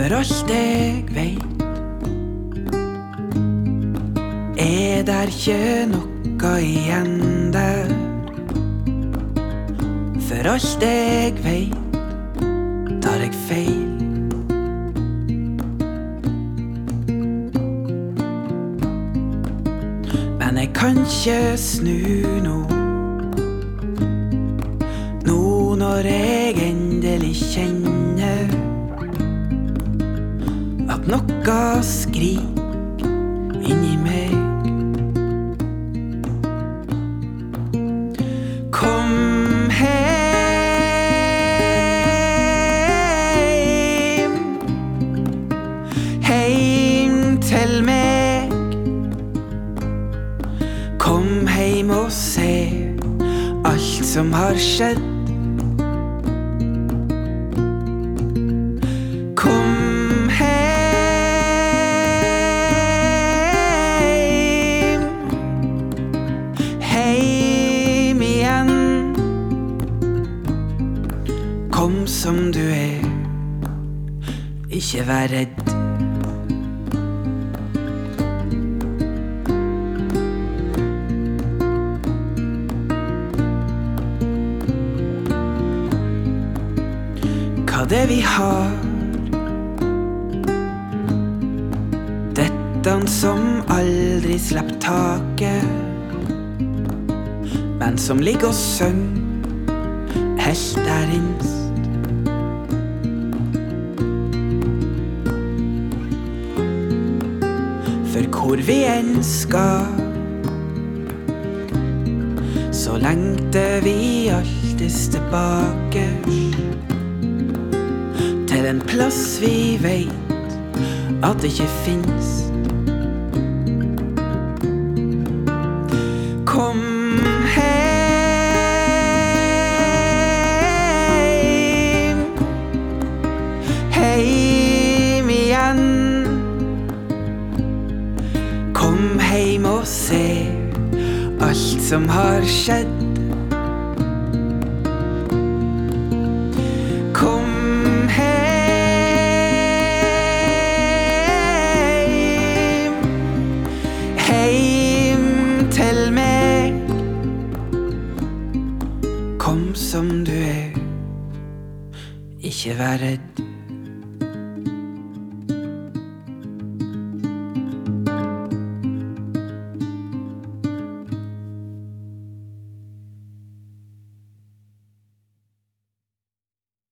For alt jeg veit, er der ikke noe igjen der. For alt jeg veit, tar jeg feil. Men jeg kan ikke snu nå. Nå når jeg endelig kjenner noe skrik inni meg. Kom heim, heim til meg. Kom heim og se alt som har skjedd. Kom som du er, ikke vær redd. Hva det vi har? Dette som aldri slapp taket. Men som ligger og synger Helt der innst For hvor vi enn skal Så lengter vi alltids tilbake til en plass vi veit at det ikke fins. Heim og se alt som har skjedd. Kom heim, heim til meg. Kom som du er, ikke vær redd.